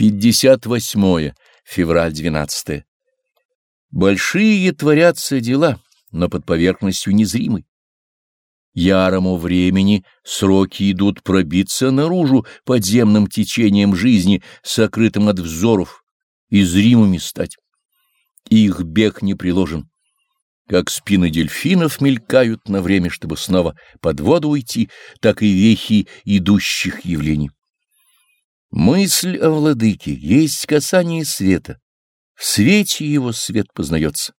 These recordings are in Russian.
58 февраль 12. Большие творятся дела, но под поверхностью незримы. Ярому времени сроки идут пробиться наружу подземным течением жизни, сокрытым от взоров, и зримыми стать. Их бег не приложен. Как спины дельфинов мелькают на время, чтобы снова под воду уйти, так и вехи идущих явлений. Мысль о владыке есть касание света. В свете его свет познается.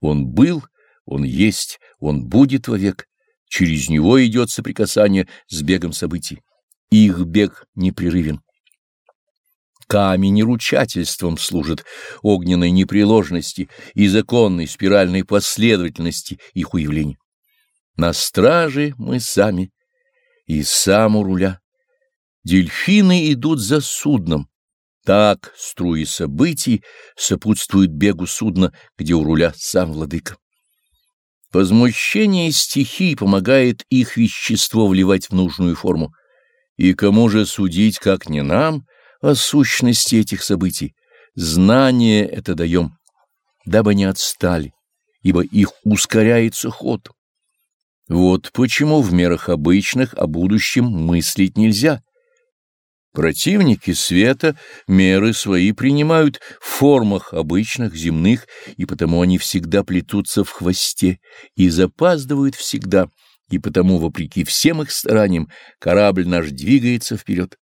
Он был, он есть, он будет вовек. Через него идет соприкасание с бегом событий. Их бег непрерывен. Камень ручательством служит огненной непреложности и законной спиральной последовательности их уявлений. На страже мы сами и сам у руля. Дельфины идут за судном. Так струи событий сопутствуют бегу судна, где у руля сам владыка. Возмущение стихий помогает их вещество вливать в нужную форму. И кому же судить, как не нам, о сущности этих событий? Знание это даем, дабы не отстали, ибо их ускоряется ход. Вот почему в мерах обычных о будущем мыслить нельзя — Противники света меры свои принимают в формах обычных, земных, и потому они всегда плетутся в хвосте и запаздывают всегда, и потому, вопреки всем их стараниям, корабль наш двигается вперед.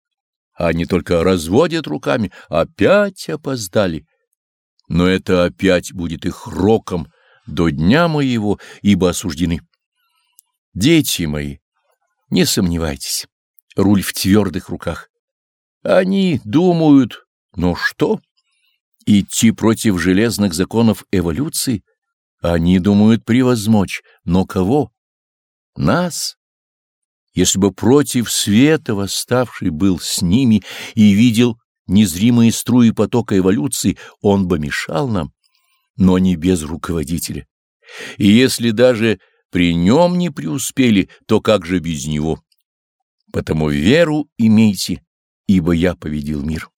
А они только разводят руками, опять опоздали. Но это опять будет их роком до дня моего, ибо осуждены. Дети мои, не сомневайтесь, руль в твердых руках. Они думают, но что? Идти против железных законов эволюции? Они думают превозмочь, но кого? Нас? Если бы против света восставший был с ними и видел незримые струи потока эволюции, он бы мешал нам, но не без руководителя. И если даже при нем не преуспели, то как же без него? Потому веру имейте ибо я победил мир.